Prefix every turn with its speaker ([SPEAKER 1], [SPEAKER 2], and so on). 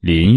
[SPEAKER 1] 林